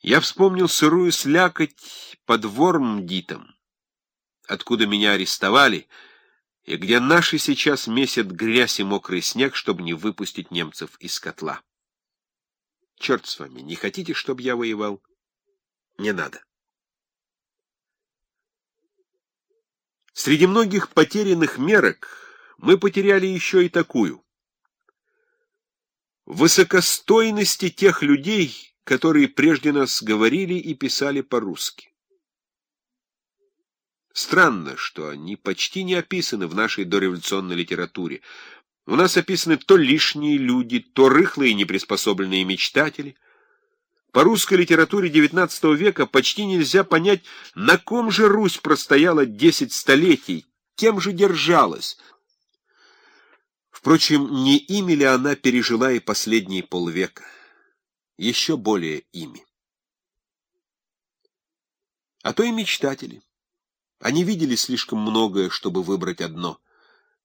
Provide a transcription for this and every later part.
Я вспомнил сырую слякоть под Вормдитом, откуда меня арестовали, и где наши сейчас месят грязь и мокрый снег, чтобы не выпустить немцев из котла. Черт с вами, не хотите, чтобы я воевал? Не надо. Среди многих потерянных мерок мы потеряли еще и такую. Высокостойности тех людей, которые прежде нас говорили и писали по-русски. Странно, что они почти не описаны в нашей дореволюционной литературе. У нас описаны то лишние люди, то рыхлые неприспособленные мечтатели — по русской литературе XIX века почти нельзя понять, на ком же Русь простояла десять столетий, кем же держалась. Впрочем, не ими ли она пережила и последние полвека? Еще более ими. А то и мечтатели. Они видели слишком многое, чтобы выбрать одно.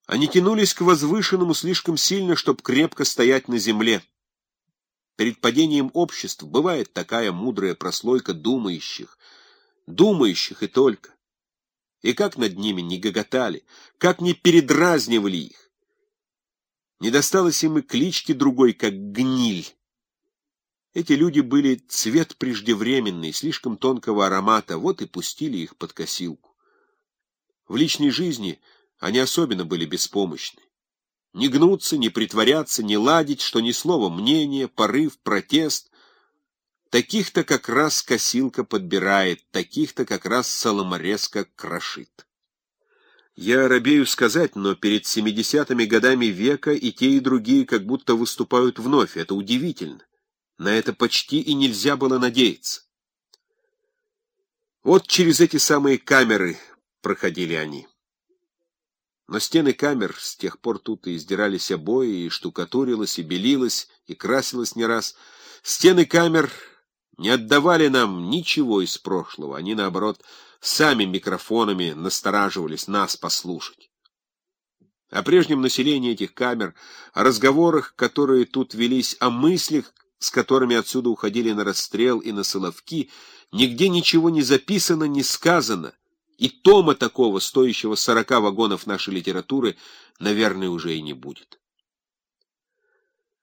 Они тянулись к возвышенному слишком сильно, чтобы крепко стоять на земле. Перед падением обществ бывает такая мудрая прослойка думающих, думающих и только. И как над ними не гоготали, как не передразнивали их. Не досталось им и клички другой, как гниль. Эти люди были цвет преждевременный, слишком тонкого аромата, вот и пустили их под косилку. В личной жизни они особенно были беспомощны. Не гнуться, не притворяться, не ладить, что ни слова мнение, порыв, протест. Таких-то как раз косилка подбирает, таких-то как раз соломорезка крошит. Я робею сказать, но перед семидесятыми годами века и те, и другие как будто выступают вновь. Это удивительно. На это почти и нельзя было надеяться. Вот через эти самые камеры проходили они. Но стены камер с тех пор тут и издирались обои, и штукатурилось, и белилось, и красилось не раз. Стены камер не отдавали нам ничего из прошлого, они, наоборот, сами микрофонами настораживались нас послушать. О прежнем населении этих камер, о разговорах, которые тут велись, о мыслях, с которыми отсюда уходили на расстрел и на соловки, нигде ничего не записано, не сказано — и тома такого, стоящего сорока вагонов нашей литературы, наверное, уже и не будет.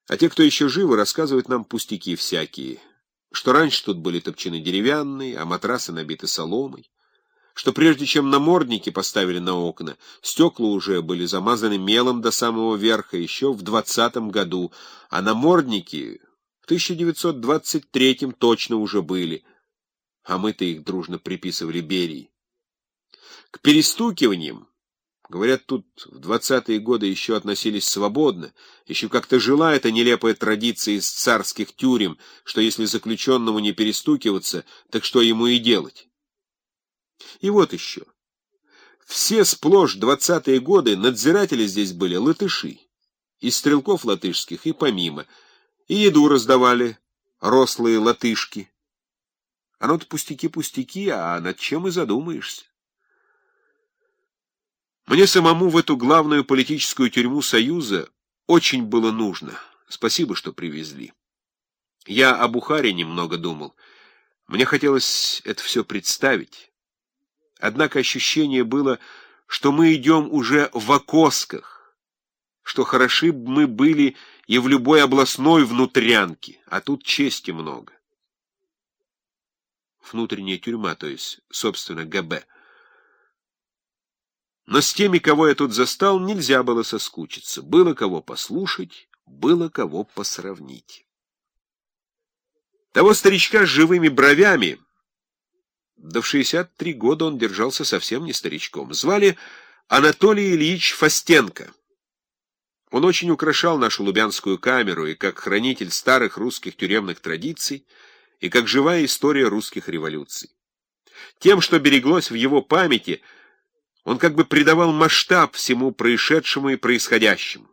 А те, кто еще живы, рассказывают нам пустяки всякие, что раньше тут были топчаны деревянные, а матрасы набиты соломой, что прежде чем намордники поставили на окна, стекла уже были замазаны мелом до самого верха еще в двадцатом году, а намордники 1923 точно уже были, а мы-то их дружно приписывали Берии. К перестукиваниям, говорят, тут в двадцатые годы еще относились свободно, еще как-то жила эта нелепая традиция из царских тюрем, что если заключенному не перестукиваться, так что ему и делать. И вот еще. Все сплошь двадцатые годы надзиратели здесь были латыши, из стрелков латышских и помимо, и еду раздавали рослые латышки. Оно-то пустяки-пустяки, а над чем и задумаешься. Мне самому в эту главную политическую тюрьму Союза очень было нужно. Спасибо, что привезли. Я о Бухаре немного думал. Мне хотелось это все представить. Однако ощущение было, что мы идем уже в окосках, что хороши мы были и в любой областной внутрянке, а тут чести много. Внутренняя тюрьма, то есть, собственно, ГБ. Но с теми, кого я тут застал, нельзя было соскучиться. Было кого послушать, было кого посравнить. Того старичка с живыми бровями, да в 63 года он держался совсем не старичком, звали Анатолий Ильич Фастенко. Он очень украшал нашу Лубянскую камеру и как хранитель старых русских тюремных традиций, и как живая история русских революций. Тем, что береглось в его памяти – он как бы придавал масштаб всему происшедшему и происходящему.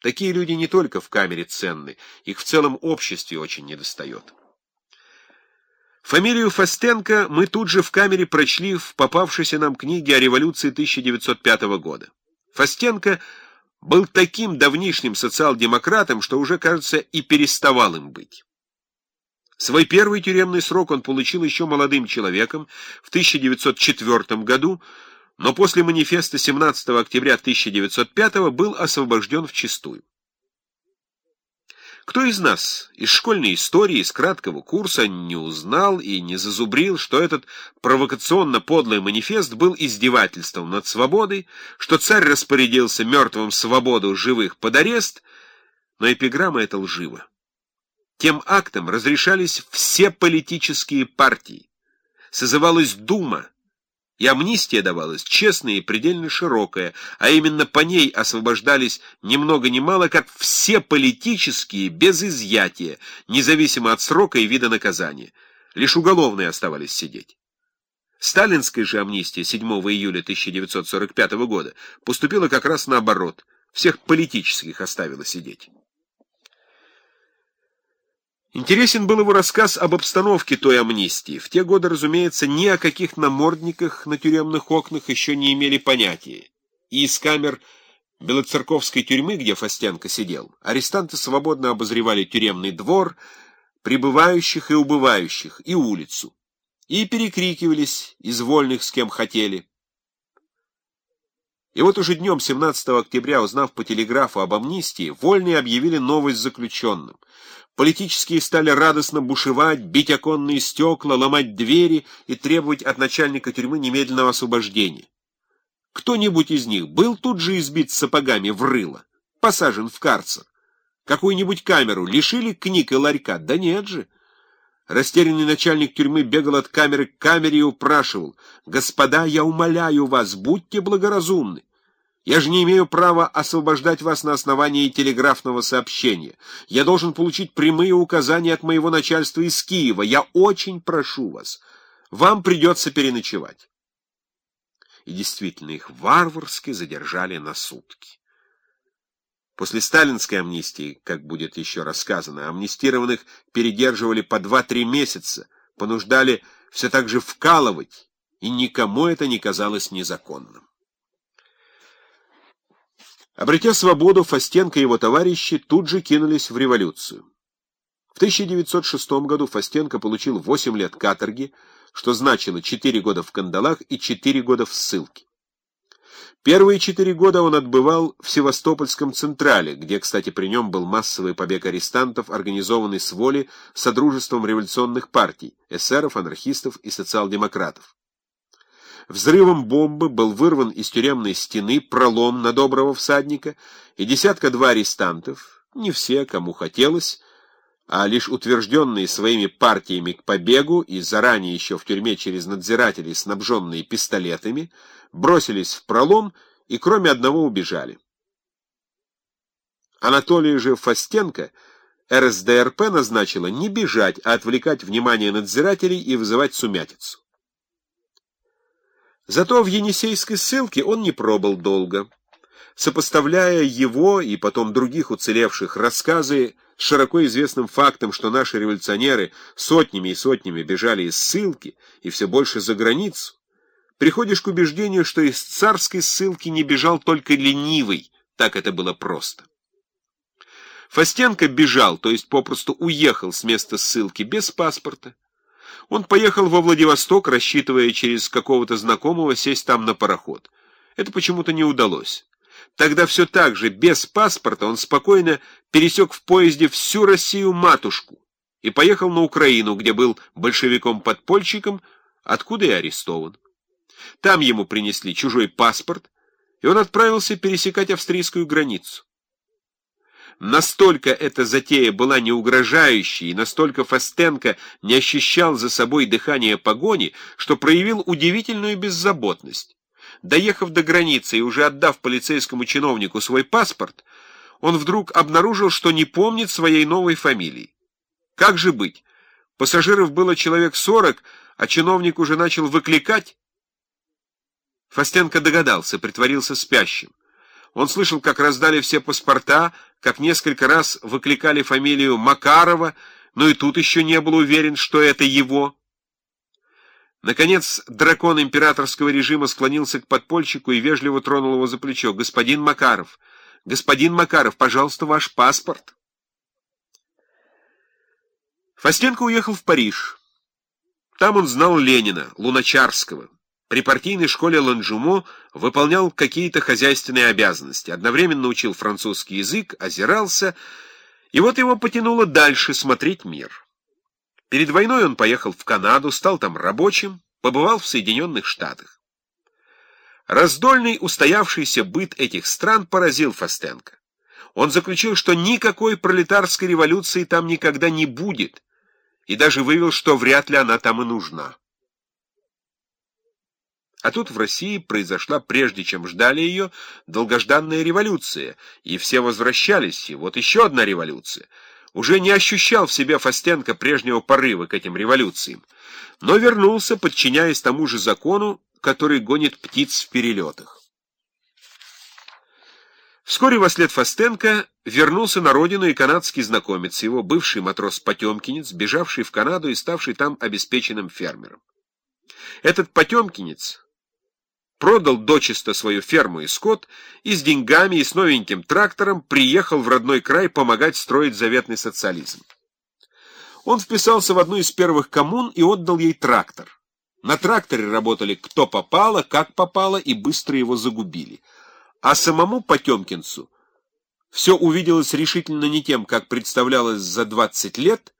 Такие люди не только в камере ценны, их в целом обществе очень недостает. Фамилию Фастенко мы тут же в камере прочли в попавшейся нам книге о революции 1905 года. Фастенко был таким давнишним социал-демократом, что уже, кажется, и переставал им быть. Свой первый тюремный срок он получил еще молодым человеком в 1904 году, но после манифеста 17 октября 1905 был освобожден в чистую. Кто из нас из школьной истории, из краткого курса не узнал и не зазубрил, что этот провокационно-подлый манифест был издевательством над свободой, что царь распорядился мертвым свободу живых под арест, но эпиграмма эта лжива. Тем актом разрешались все политические партии, созывалась Дума, и амнистия давалась честная и предельно широкая, а именно по ней освобождались ни много ни мало, как все политические без изъятия, независимо от срока и вида наказания. Лишь уголовные оставались сидеть. Сталинская же амнистия 7 июля 1945 года поступила как раз наоборот, всех политических оставила сидеть. Интересен был его рассказ об обстановке той амнистии. В те годы, разумеется, ни о каких намордниках на тюремных окнах еще не имели понятия. И из камер Белоцерковской тюрьмы, где Фастенко сидел, арестанты свободно обозревали тюремный двор, прибывающих и убывающих, и улицу, и перекрикивались из вольных с кем хотели. И вот уже днем 17 октября, узнав по телеграфу об амнистии, вольные объявили новость заключенным — Политические стали радостно бушевать, бить оконные стекла, ломать двери и требовать от начальника тюрьмы немедленного освобождения. Кто-нибудь из них был тут же избит сапогами в рыло, посажен в карцер? Какую-нибудь камеру лишили книг и ларька? Да нет же. Растерянный начальник тюрьмы бегал от камеры к камере и упрашивал. «Господа, я умоляю вас, будьте благоразумны. Я же не имею права освобождать вас на основании телеграфного сообщения. Я должен получить прямые указания от моего начальства из Киева. Я очень прошу вас. Вам придется переночевать. И действительно, их варварски задержали на сутки. После сталинской амнистии, как будет еще рассказано, амнистированных передерживали по два-три месяца, понуждали все так же вкалывать, и никому это не казалось незаконным. Обретя свободу, Фастенко и его товарищи тут же кинулись в революцию. В 1906 году Фастенко получил 8 лет каторги, что значило 4 года в кандалах и 4 года в ссылке. Первые четыре года он отбывал в Севастопольском Централе, где, кстати, при нем был массовый побег арестантов, организованный с воли Содружеством революционных партий, эсеров, анархистов и социал-демократов. Взрывом бомбы был вырван из тюремной стены пролом на доброго всадника, и десятка-два арестантов, не все, кому хотелось, а лишь утвержденные своими партиями к побегу и заранее еще в тюрьме через надзирателей, снабженные пистолетами, бросились в пролом и кроме одного убежали. Анатолий же Фастенко РСДРП назначила не бежать, а отвлекать внимание надзирателей и вызывать сумятицу. Зато в Енисейской ссылке он не пробыл долго. Сопоставляя его и потом других уцелевших рассказы широко известным фактом, что наши революционеры сотнями и сотнями бежали из ссылки и все больше за границу, приходишь к убеждению, что из царской ссылки не бежал только ленивый, так это было просто. Фастенко бежал, то есть попросту уехал с места ссылки без паспорта, он поехал во Владивосток, рассчитывая через какого-то знакомого сесть там на пароход. Это почему-то не удалось. Тогда все так же, без паспорта, он спокойно пересек в поезде всю Россию-матушку и поехал на Украину, где был большевиком-подпольщиком, откуда и арестован. Там ему принесли чужой паспорт, и он отправился пересекать австрийскую границу. Настолько эта затея была неугрожающей, и настолько Фастенко не ощущал за собой дыхание погони, что проявил удивительную беззаботность. Доехав до границы и уже отдав полицейскому чиновнику свой паспорт, он вдруг обнаружил, что не помнит своей новой фамилии. Как же быть? Пассажиров было человек сорок, а чиновник уже начал выкликать. Фастенко догадался, притворился спящим. Он слышал, как раздали все паспорта, как несколько раз выкликали фамилию Макарова, но и тут еще не был уверен, что это его. Наконец, дракон императорского режима склонился к подпольщику и вежливо тронул его за плечо. «Господин Макаров! Господин Макаров, пожалуйста, ваш паспорт!» Фастенко уехал в Париж. Там он знал Ленина, Луначарского. При партийной школе Ланжумо выполнял какие-то хозяйственные обязанности, одновременно учил французский язык, озирался, и вот его потянуло дальше смотреть мир. Перед войной он поехал в Канаду, стал там рабочим, побывал в Соединенных Штатах. Раздольный устоявшийся быт этих стран поразил Фастенко. Он заключил, что никакой пролетарской революции там никогда не будет, и даже вывел, что вряд ли она там и нужна. А тут в России произошла, прежде чем ждали ее, долгожданная революция, и все возвращались, и вот еще одна революция. Уже не ощущал в себе Фастенко прежнего порыва к этим революциям, но вернулся, подчиняясь тому же закону, который гонит птиц в перелетах. Вскоре во след Фастенко вернулся на родину и канадский знакомец, его бывший матрос-потемкинец, бежавший в Канаду и ставший там обеспеченным фермером. Этот потемкинец продал дочисто свою ферму и скот и с деньгами и с новеньким трактором приехал в родной край помогать строить заветный социализм. Он вписался в одну из первых коммун и отдал ей трактор. На тракторе работали кто попало, как попало, и быстро его загубили. А самому Потемкинцу все увиделось решительно не тем, как представлялось за 20 лет,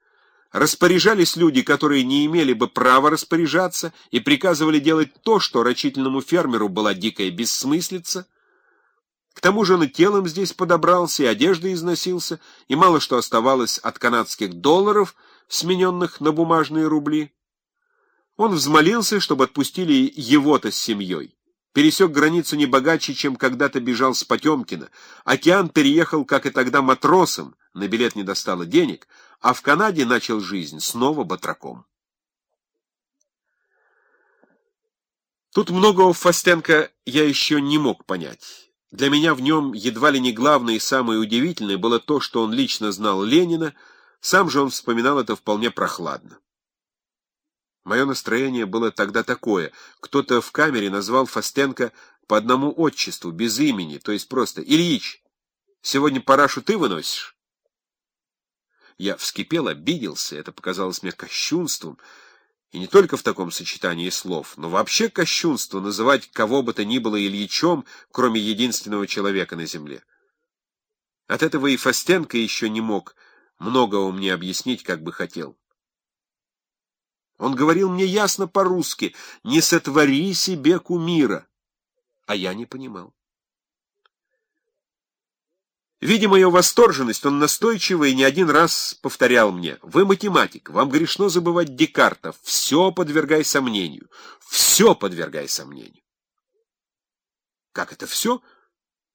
распоряжались люди, которые не имели бы права распоряжаться, и приказывали делать то, что рачительному фермеру была дикая бессмыслица. К тому же он и телом здесь подобрался, и одеждой износился, и мало что оставалось от канадских долларов, смененных на бумажные рубли. Он взмолился, чтобы отпустили его-то с семьей. Пересек границу не богаче, чем когда-то бежал с Потемкина. Океан переехал, как и тогда, матросом, на билет не достало денег, а в Канаде начал жизнь снова батраком. Тут многого Фастенко я еще не мог понять. Для меня в нем едва ли не главное и самое удивительное было то, что он лично знал Ленина, сам же он вспоминал это вполне прохладно. Мое настроение было тогда такое. Кто-то в камере назвал Фастенко по одному отчеству, без имени, то есть просто «Ильич, сегодня парашу ты выносишь?» Я вскипел, обиделся, это показалось мне кощунством, и не только в таком сочетании слов, но вообще кощунство называть кого бы то ни было Ильичом, кроме единственного человека на земле. От этого и Фастенко еще не мог многого мне объяснить, как бы хотел. Он говорил мне ясно по-русски «Не сотвори себе кумира», а я не понимал. Видя мою восторженность, он настойчиво и не один раз повторял мне «Вы математик, вам грешно забывать Декарта, все подвергай сомнению, все подвергай сомнению». Как это все?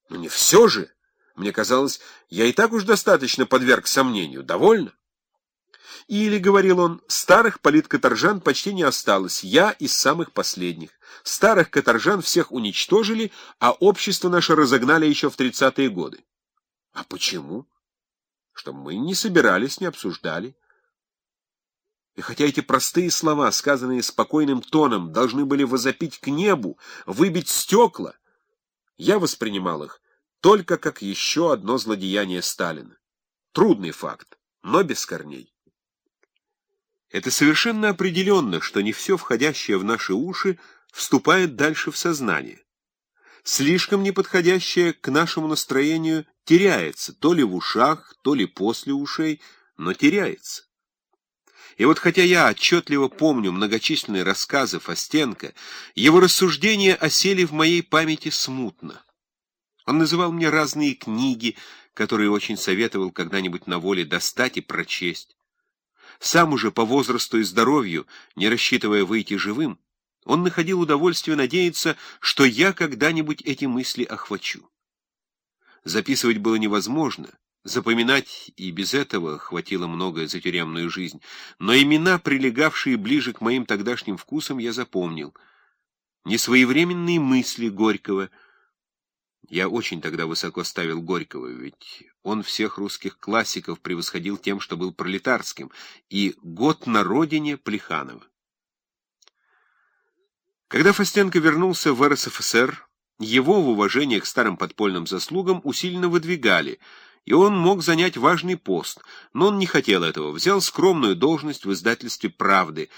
Ну не все же. Мне казалось, я и так уж достаточно подверг сомнению. Довольно? Или, — говорил он, — старых политкоторжан почти не осталось, я из самых последних. Старых каторжан всех уничтожили, а общество наше разогнали еще в тридцатые годы. А почему? Что мы не собирались, не обсуждали. И хотя эти простые слова, сказанные спокойным тоном, должны были возопить к небу, выбить стекла, я воспринимал их только как еще одно злодеяние Сталина. Трудный факт, но без корней. Это совершенно определенно, что не все входящее в наши уши вступает дальше в сознание. Слишком неподходящее к нашему настроению теряется, то ли в ушах, то ли после ушей, но теряется. И вот хотя я отчетливо помню многочисленные рассказы Фастенко, его рассуждения осели в моей памяти смутно. Он называл мне разные книги, которые очень советовал когда-нибудь на воле достать и прочесть. Сам уже по возрасту и здоровью, не рассчитывая выйти живым, он находил удовольствие надеяться, что я когда-нибудь эти мысли охвачу. Записывать было невозможно, запоминать и без этого хватило многое за тюремную жизнь, но имена, прилегавшие ближе к моим тогдашним вкусам, я запомнил. Несвоевременные мысли Горького — я очень тогда высоко ставил Горького, ведь он всех русских классиков превосходил тем, что был пролетарским, и «Год на родине» Плеханова. Когда Фастенко вернулся в РСФСР, его в уважение к старым подпольным заслугам усиленно выдвигали, и он мог занять важный пост, но он не хотел этого, взял скромную должность в издательстве «Правды»,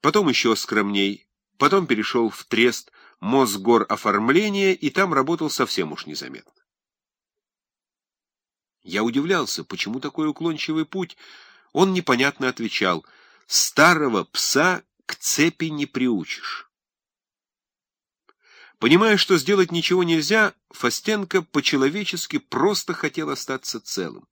потом еще скромней, потом перешел в трест Мосгор оформления и там работал совсем уж незаметно. Я удивлялся, почему такой уклончивый путь. Он непонятно отвечал, «Старого пса к цепи не приучишь». Понимая, что сделать ничего нельзя, Фастенко по-человечески просто хотел остаться целым.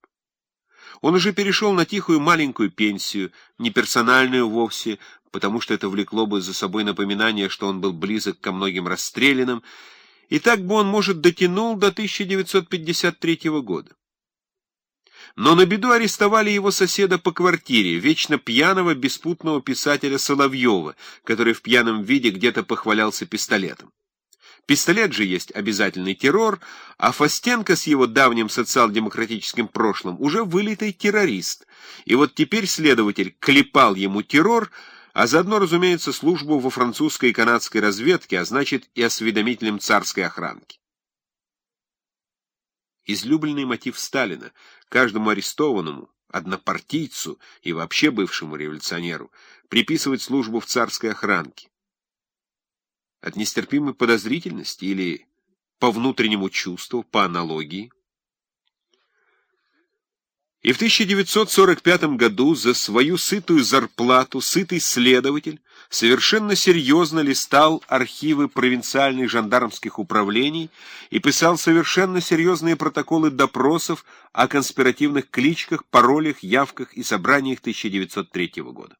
Он уже перешел на тихую маленькую пенсию, не персональную вовсе, потому что это влекло бы за собой напоминание, что он был близок ко многим расстрелянным, и так бы он, может, дотянул до 1953 года. Но на беду арестовали его соседа по квартире, вечно пьяного, беспутного писателя Соловьева, который в пьяном виде где-то похвалялся пистолетом. Пистолет же есть обязательный террор, а Фастенко с его давним социал-демократическим прошлым уже вылитый террорист. И вот теперь следователь клепал ему террор, а заодно, разумеется, службу во французской и канадской разведке, а значит и осведомителем царской охранки. Излюбленный мотив Сталина — каждому арестованному, однопартийцу и вообще бывшему революционеру приписывать службу в царской охранке от нестерпимой подозрительности или по внутреннему чувству, по аналогии. И в 1945 году за свою сытую зарплату сытый следователь совершенно серьезно листал архивы провинциальных жандармских управлений и писал совершенно серьезные протоколы допросов о конспиративных кличках, паролях, явках и собраниях 1903 года.